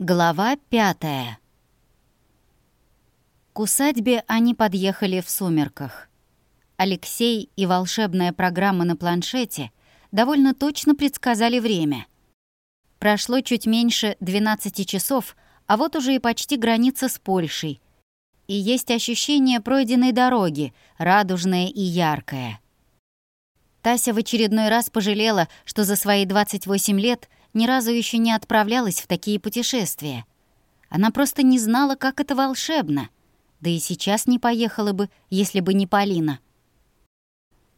Глава пятая. К усадьбе они подъехали в сумерках. Алексей и волшебная программа на планшете довольно точно предсказали время. Прошло чуть меньше 12 часов, а вот уже и почти граница с Польшей. И есть ощущение пройденной дороги, радужное и яркое. Тася в очередной раз пожалела, что за свои 28 лет ни разу еще не отправлялась в такие путешествия. Она просто не знала, как это волшебно. Да и сейчас не поехала бы, если бы не Полина.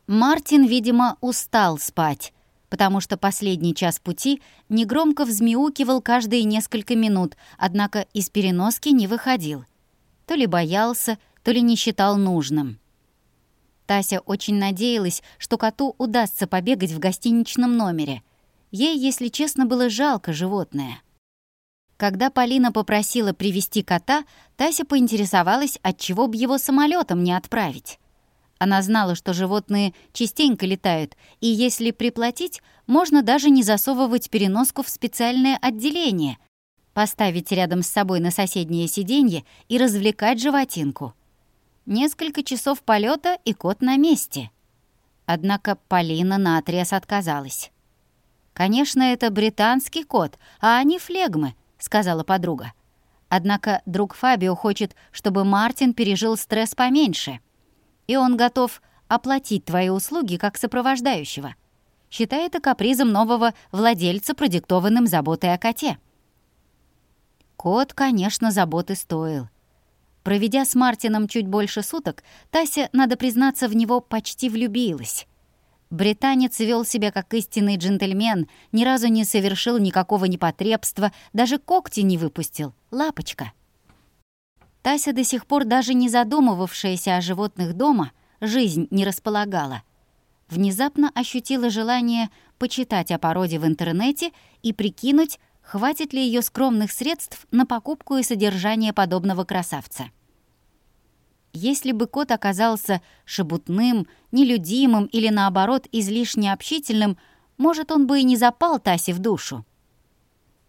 Мартин, видимо, устал спать, потому что последний час пути негромко взмяукивал каждые несколько минут, однако из переноски не выходил. То ли боялся, то ли не считал нужным. Тася очень надеялась, что коту удастся побегать в гостиничном номере. Ей, если честно, было жалко животное. Когда Полина попросила привести кота, Тася поинтересовалась, отчего бы его самолетом не отправить. Она знала, что животные частенько летают, и если приплатить, можно даже не засовывать переноску в специальное отделение, поставить рядом с собой на соседнее сиденье и развлекать животинку. Несколько часов полета и кот на месте. Однако Полина наотрез отказалась. «Конечно, это британский кот, а они флегмы», — сказала подруга. Однако друг Фабио хочет, чтобы Мартин пережил стресс поменьше — и он готов оплатить твои услуги как сопровождающего. Считай это капризом нового владельца, продиктованным заботой о коте. Кот, конечно, заботы стоил. Проведя с Мартином чуть больше суток, Тася, надо признаться, в него почти влюбилась. Британец вел себя как истинный джентльмен, ни разу не совершил никакого непотребства, даже когти не выпустил. Лапочка. Тася, до сих пор даже не задумывавшаяся о животных дома, жизнь не располагала. Внезапно ощутила желание почитать о породе в интернете и прикинуть, хватит ли ее скромных средств на покупку и содержание подобного красавца. Если бы кот оказался шебутным, нелюдимым или, наоборот, излишне общительным, может, он бы и не запал Тасе в душу.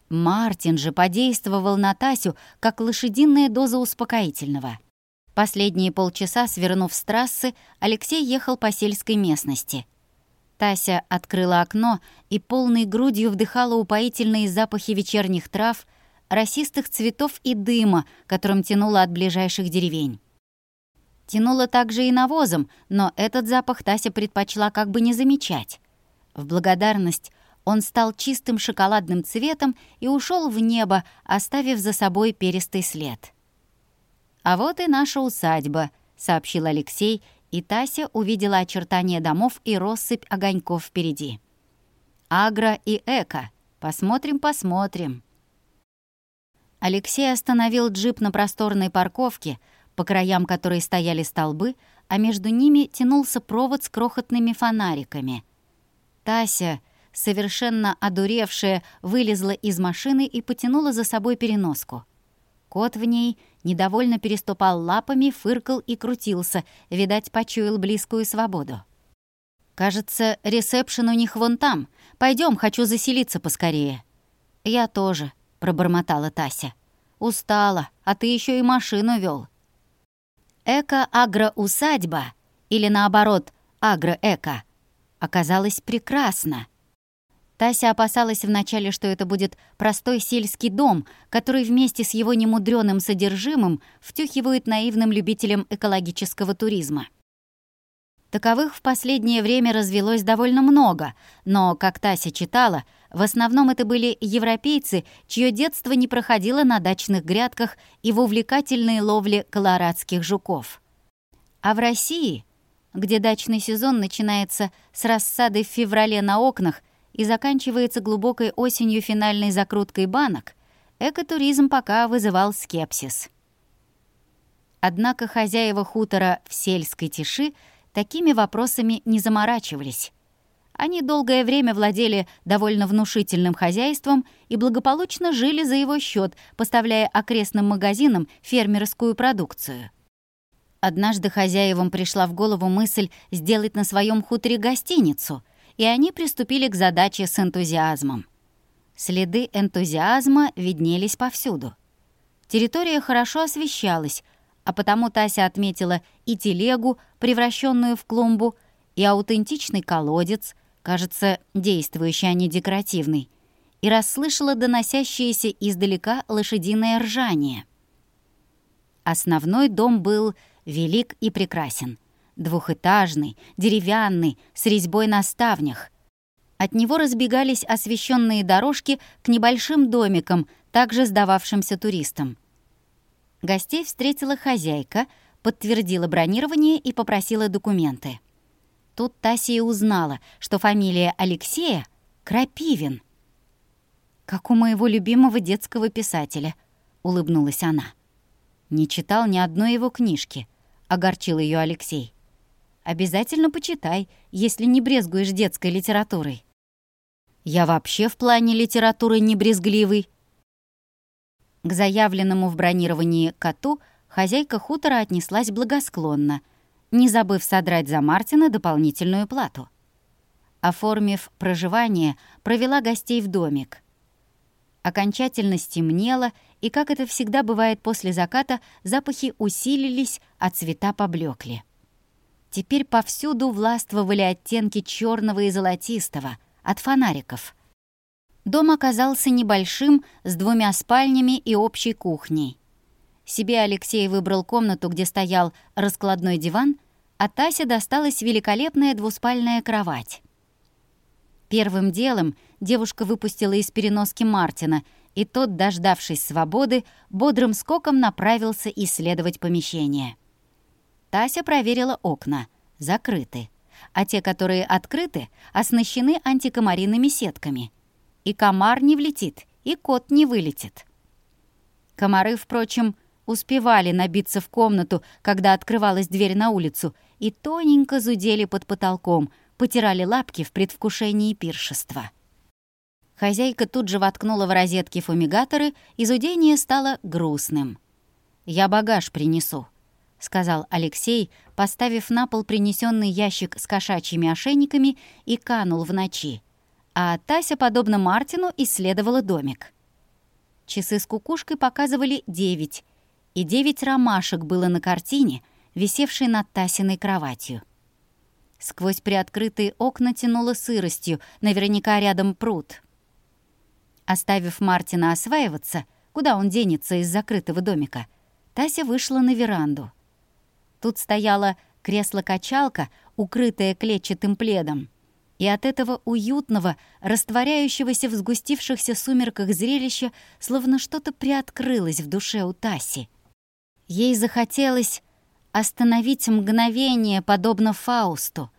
Мартин же подействовал на Тасю, как лошадиная доза успокоительного. Последние полчаса, свернув с трассы, Алексей ехал по сельской местности. Тася открыла окно и полной грудью вдыхала упоительные запахи вечерних трав, росистых цветов и дыма, которым тянуло от ближайших деревень. Тянуло также и навозом, но этот запах Тася предпочла как бы не замечать. В благодарность он стал чистым шоколадным цветом и ушел в небо, оставив за собой перистый след. «А вот и наша усадьба», — сообщил Алексей, и Тася увидела очертания домов и россыпь огоньков впереди. «Агро и эко. Посмотрим, посмотрим». Алексей остановил джип на просторной парковке, по краям которой стояли столбы, а между ними тянулся провод с крохотными фонариками. Тася совершенно одуревшая, вылезла из машины и потянула за собой переноску. Кот в ней недовольно переступал лапами, фыркал и крутился, видать, почуял близкую свободу. «Кажется, ресепшн у них вон там. Пойдем, хочу заселиться поскорее». «Я тоже», — пробормотала Тася. «Устала, а ты еще и машину вел. Эко-агро-усадьба, или наоборот, агро-эко, оказалась прекрасна. Тася опасалась вначале, что это будет простой сельский дом, который вместе с его немудрёным содержимым втюхивают наивным любителям экологического туризма. Таковых в последнее время развелось довольно много, но, как Тася читала, в основном это были европейцы, чье детство не проходило на дачных грядках и в увлекательной ловле колорадских жуков. А в России, где дачный сезон начинается с рассады в феврале на окнах и заканчивается глубокой осенью финальной закруткой банок, экотуризм пока вызывал скепсис. Однако хозяева хутора в сельской тиши такими вопросами не заморачивались. Они долгое время владели довольно внушительным хозяйством и благополучно жили за его счет, поставляя окрестным магазинам фермерскую продукцию. Однажды хозяевам пришла в голову мысль сделать на своем хуторе гостиницу — и они приступили к задаче с энтузиазмом. Следы энтузиазма виднелись повсюду. Территория хорошо освещалась, а потому Тася отметила и телегу, превращенную в клумбу, и аутентичный колодец, кажется, действующий, а не декоративный, и расслышала доносящееся издалека лошадиное ржание. Основной дом был велик и прекрасен. Двухэтажный, деревянный, с резьбой на ставнях. От него разбегались освещенные дорожки к небольшим домикам, также сдававшимся туристам. Гостей встретила хозяйка, подтвердила бронирование и попросила документы. Тут Тася узнала, что фамилия Алексея — Крапивин. «Как у моего любимого детского писателя», — улыбнулась она. «Не читал ни одной его книжки», — огорчил ее Алексей. «Обязательно почитай, если не брезгуешь детской литературой». «Я вообще в плане литературы не брезгливый», к заявленному в бронировании коту хозяйка хутора отнеслась благосклонно, не забыв содрать за Мартина дополнительную плату. Оформив проживание, провела гостей в домик. Окончательно стемнело, и, как это всегда бывает после заката, запахи усилились, а цвета поблекли. Теперь повсюду властвовали оттенки черного и золотистого от фонариков — Дом оказался небольшим, с двумя спальнями и общей кухней. Себе Алексей выбрал комнату, где стоял раскладной диван, а Тася досталась великолепная двуспальная кровать. Первым делом девушка выпустила из переноски Мартина, и тот, дождавшись свободы, бодрым скоком направился исследовать помещение. Тася проверила окна. Закрыты. А те, которые открыты, оснащены антикомариными сетками — и комар не влетит, и кот не вылетит. Комары, впрочем, успевали набиться в комнату, когда открывалась дверь на улицу, и тоненько зудели под потолком, потирали лапки в предвкушении пиршества. Хозяйка тут же воткнула в розетки фумигаторы, и зудение стало грустным. «Я багаж принесу», — сказал Алексей, поставив на пол принесенный ящик с кошачьими ошейниками и канул в ночи а Тася, подобно Мартину, исследовала домик. Часы с кукушкой показывали девять, и девять ромашек было на картине, висевшей над Тасиной кроватью. Сквозь приоткрытые окна тянуло сыростью, наверняка рядом пруд. Оставив Мартина осваиваться, куда он денется из закрытого домика, Тася вышла на веранду. Тут стояло кресло-качалка, укрытое клетчатым пледом — и от этого уютного, растворяющегося в сгустившихся сумерках зрелища, словно что-то приоткрылось в душе у Таси. Ей захотелось остановить мгновение, подобно Фаусту,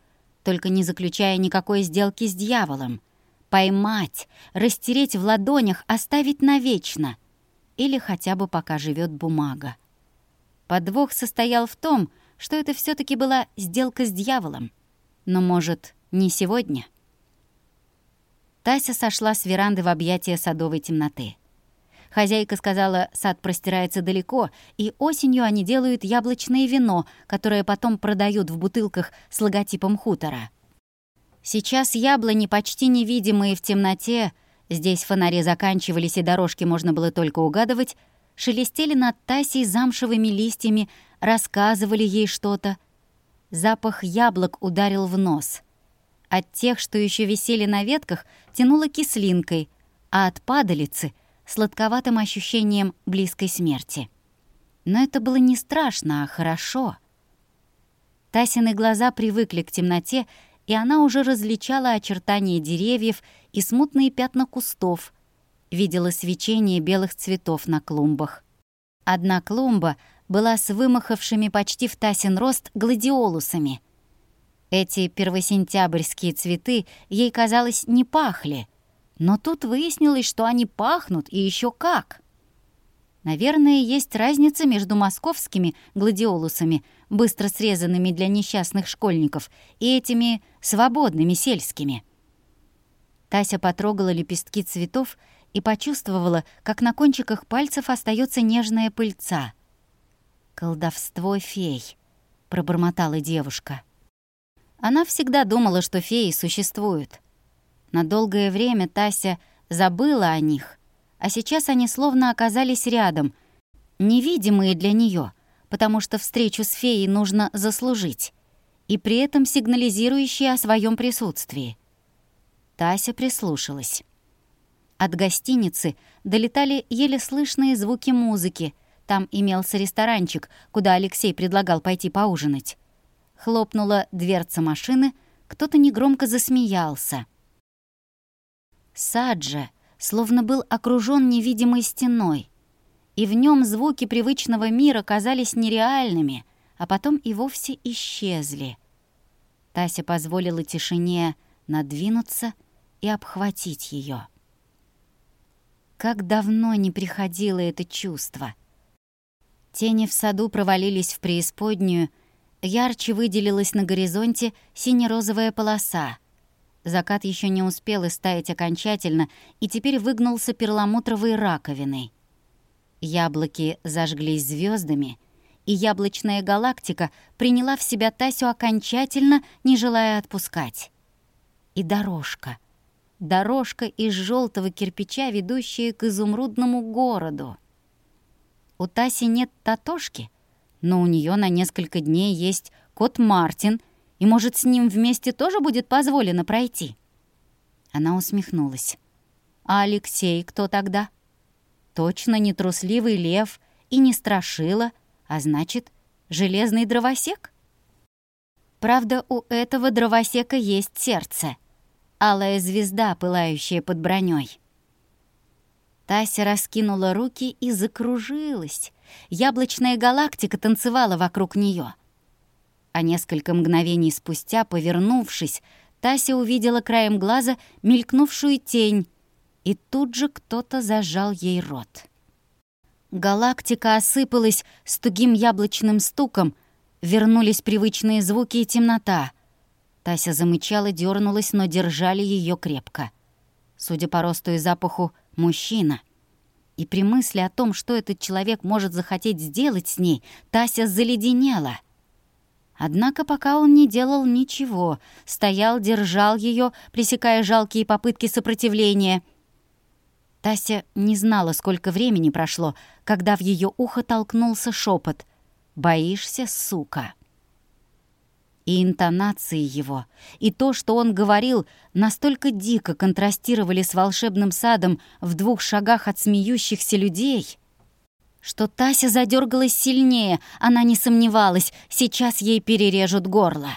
только не заключая никакой сделки с дьяволом, поймать, растереть в ладонях, оставить навечно, или хотя бы пока живет бумага. Подвох состоял в том, что это все таки была сделка с дьяволом. Но, может, не сегодня. Тася сошла с веранды в объятия садовой темноты. Хозяйка сказала, сад простирается далеко, и осенью они делают яблочное вино, которое потом продают в бутылках с логотипом хутора. Сейчас яблони почти невидимые в темноте, здесь фонари заканчивались и дорожки можно было только угадывать, шелестели над Тасей замшевыми листьями, рассказывали ей что-то. Запах яблок ударил в нос — от тех, что еще висели на ветках, тянуло кислинкой, а от падалицы — сладковатым ощущением близкой смерти. Но это было не страшно, а хорошо. Тасины глаза привыкли к темноте, и она уже различала очертания деревьев и смутные пятна кустов, видела свечение белых цветов на клумбах. Одна клумба была с вымахавшими почти в Тасин рост гладиолусами — эти первосентябрьские цветы ей, казалось, не пахли. Но тут выяснилось, что они пахнут и еще как. Наверное, есть разница между московскими гладиолусами, быстро срезанными для несчастных школьников, и этими свободными сельскими. Тася потрогала лепестки цветов и почувствовала, как на кончиках пальцев остается нежная пыльца. «Колдовство фей», — пробормотала девушка. Она всегда думала, что феи существуют. На долгое время Тася забыла о них, а сейчас они словно оказались рядом, невидимые для нее, потому что встречу с феей нужно заслужить, и при этом сигнализирующие о своем присутствии. Тася прислушалась. От гостиницы долетали еле слышные звуки музыки. Там имелся ресторанчик, куда Алексей предлагал пойти поужинать. Хлопнула дверца машины, кто-то негромко засмеялся. Сад же словно был окружен невидимой стеной, и в нем звуки привычного мира казались нереальными, а потом и вовсе исчезли. Тася позволила тишине надвинуться и обхватить ее. Как давно не приходило это чувство. Тени в саду провалились в преисподнюю, ярче выделилась на горизонте сине-розовая полоса. Закат еще не успел истаять окончательно и теперь выгнулся перламутровой раковиной. Яблоки зажглись звездами, и яблочная галактика приняла в себя Тасю окончательно, не желая отпускать. И дорожка — дорожка из желтого кирпича, ведущая к изумрудному городу. У Таси нет татошки, но у нее на несколько дней есть кот Мартин, и, может, с ним вместе тоже будет позволено пройти. Она усмехнулась. А Алексей кто тогда? Точно не трусливый лев и не страшила, а значит, железный дровосек? Правда, у этого дровосека есть сердце — алая звезда, пылающая под броней. Тася раскинула руки и закружилась. Яблочная галактика танцевала вокруг нее. А несколько мгновений спустя, повернувшись, Тася увидела краем глаза мелькнувшую тень, и тут же кто-то зажал ей рот. Галактика осыпалась с тугим яблочным стуком, вернулись привычные звуки и темнота — Тася замычала, дернулась, но держали ее крепко. Судя по росту и запаху, мужчина. И при мысли о том, что этот человек может захотеть сделать с ней, Тася заледенела. Однако пока он не делал ничего, стоял, держал ее, пресекая жалкие попытки сопротивления. Тася не знала, сколько времени прошло, когда в ее ухо толкнулся шепот: «Боишься, сука?» И интонации его, и то, что он говорил, настолько дико контрастировали с волшебным садом в двух шагах от смеющихся людей, что Тася задергалась сильнее, она не сомневалась, сейчас ей перережут горло.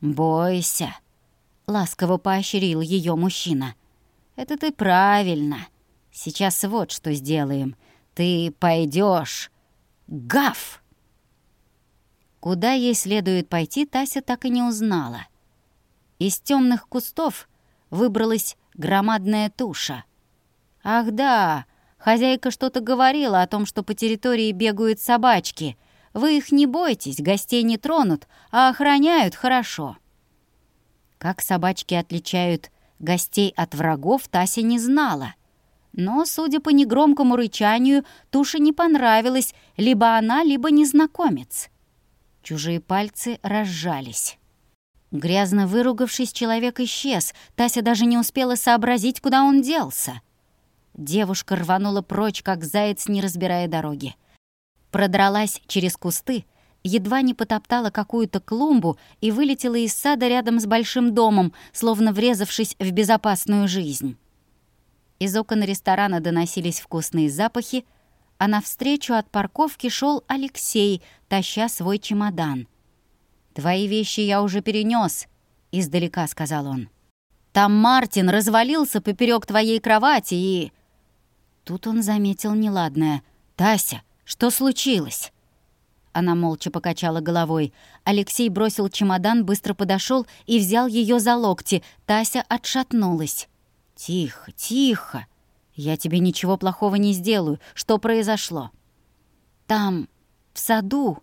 «Бойся», — ласково поощрил ее мужчина. «Это ты правильно. Сейчас вот что сделаем. Ты пойдешь. Гав!» Куда ей следует пойти, Тася так и не узнала. Из темных кустов выбралась громадная туша. Ах да, хозяйка что-то говорила о том, что по территории бегают собачки. Вы их не бойтесь, гостей не тронут, а охраняют хорошо. Как собачки отличают гостей от врагов, Тася не знала. Но, судя по негромкому рычанию, туша не понравилась либо она, либо незнакомец. Чужие пальцы разжались. Грязно выругавшись, человек исчез. Тася даже не успела сообразить, куда он делся. Девушка рванула прочь, как заяц, не разбирая дороги. Продралась через кусты, едва не потоптала какую-то клумбу и вылетела из сада рядом с большим домом, словно врезавшись в безопасную жизнь. Из окон ресторана доносились вкусные запахи, а навстречу от парковки шел Алексей, таща свой чемодан. «Твои вещи я уже перенес, издалека сказал он. «Там Мартин развалился поперек твоей кровати и...» Тут он заметил неладное. «Тася, что случилось?» Она молча покачала головой. Алексей бросил чемодан, быстро подошел и взял ее за локти. Тася отшатнулась. «Тихо, тихо!» «Я тебе ничего плохого не сделаю. Что произошло?» «Там, в саду...»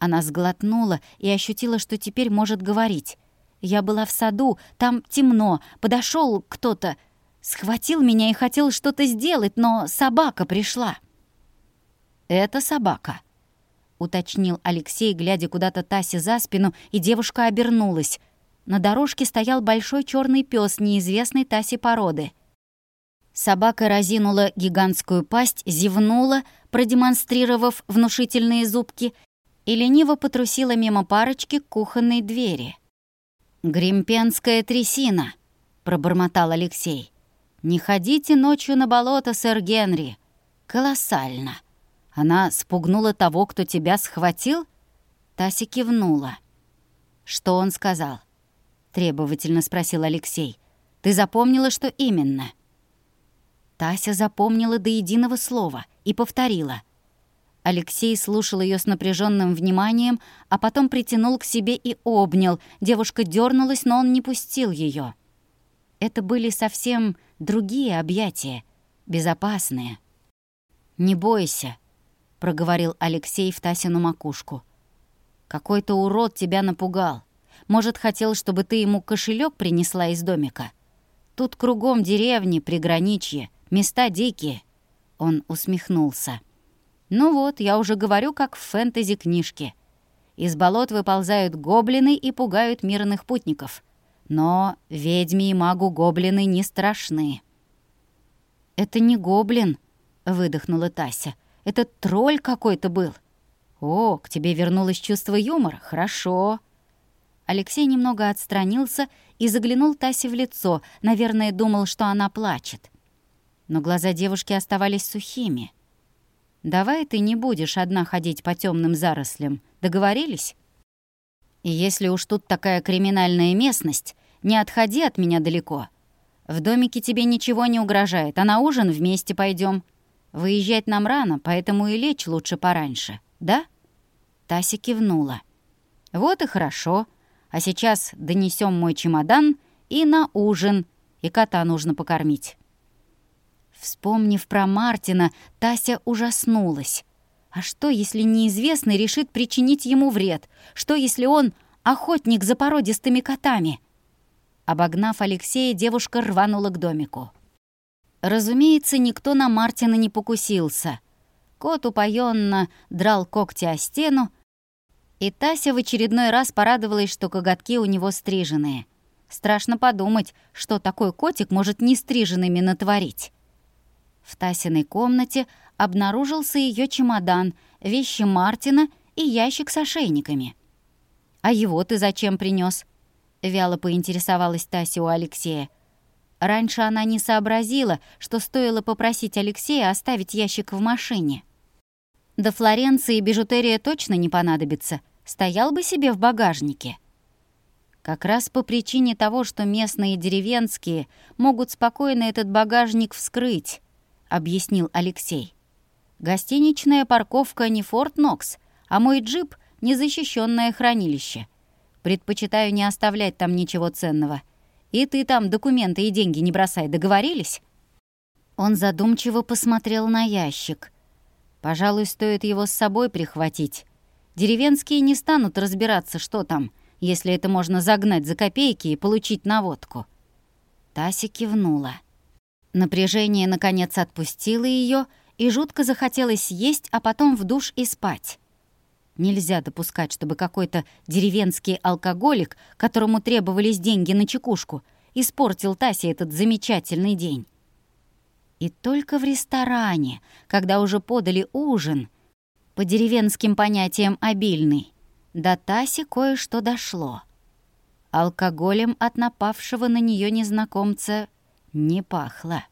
Она сглотнула и ощутила, что теперь может говорить. «Я была в саду, там темно, подошел кто-то, схватил меня и хотел что-то сделать, но собака пришла». «Это собака», — уточнил Алексей, глядя куда-то Тасе за спину, и девушка обернулась. На дорожке стоял большой черный пес неизвестной Тасе породы — Собака разинула гигантскую пасть, зевнула, продемонстрировав внушительные зубки, и лениво потрусила мимо парочки к кухонной двери. «Гримпенская трясина», — пробормотал Алексей. «Не ходите ночью на болото, сэр Генри. Колоссально. Она спугнула того, кто тебя схватил?» Тася кивнула. «Что он сказал?» — требовательно спросил Алексей. «Ты запомнила, что именно?» Тася запомнила до единого слова и повторила. Алексей слушал ее с напряженным вниманием, а потом притянул к себе и обнял. Девушка дернулась, но он не пустил ее. Это были совсем другие объятия, безопасные. «Не бойся», — проговорил Алексей в Тасину макушку. «Какой-то урод тебя напугал. Может, хотел, чтобы ты ему кошелек принесла из домика? Тут кругом деревни, приграничье. Места дикие». Он усмехнулся. «Ну вот, я уже говорю, как в фэнтези-книжке. Из болот выползают гоблины и пугают мирных путников. Но ведьме и магу гоблины не страшны». «Это не гоблин», — выдохнула Тася. «Это тролль какой-то был». «О, к тебе вернулось чувство юмора? Хорошо». Алексей немного отстранился и заглянул Тасе в лицо, наверное, думал, что она плачет но глаза девушки оставались сухими. «Давай ты не будешь одна ходить по темным зарослям. Договорились? И если уж тут такая криминальная местность, не отходи от меня далеко. В домике тебе ничего не угрожает, а на ужин вместе пойдем. Выезжать нам рано, поэтому и лечь лучше пораньше, да?» Тася кивнула. «Вот и хорошо. А сейчас донесем мой чемодан и на ужин, и кота нужно покормить». Вспомнив про Мартина, Тася ужаснулась. А что, если неизвестный решит причинить ему вред? Что, если он охотник за породистыми котами? Обогнав Алексея, девушка рванула к домику. Разумеется, никто на Мартина не покусился. Кот упоенно драл когти о стену, и Тася в очередной раз порадовалась, что коготки у него стриженные. Страшно подумать, что такой котик может не стриженными натворить. В Тасиной комнате обнаружился ее чемодан, вещи Мартина и ящик с ошейниками. «А его ты зачем принес? Вяло поинтересовалась Тася у Алексея. Раньше она не сообразила, что стоило попросить Алексея оставить ящик в машине. До Флоренции бижутерия точно не понадобится, стоял бы себе в багажнике. Как раз по причине того, что местные деревенские могут спокойно этот багажник вскрыть, объяснил Алексей. «Гостиничная парковка не Форт Нокс, а мой джип — незащищенное хранилище. Предпочитаю не оставлять там ничего ценного. И ты там документы и деньги не бросай, договорились?» Он задумчиво посмотрел на ящик. «Пожалуй, стоит его с собой прихватить. Деревенские не станут разбираться, что там, если это можно загнать за копейки и получить наводку». Тася кивнула. Напряжение, наконец, отпустило ее, и жутко захотелось есть, а потом в душ и спать. Нельзя допускать, чтобы какой-то деревенский алкоголик, которому требовались деньги на чекушку, испортил Тасе этот замечательный день. И только в ресторане, когда уже подали ужин, по деревенским понятиям обильный, до Таси кое-что дошло. Алкоголем от напавшего на нее незнакомца не пахло.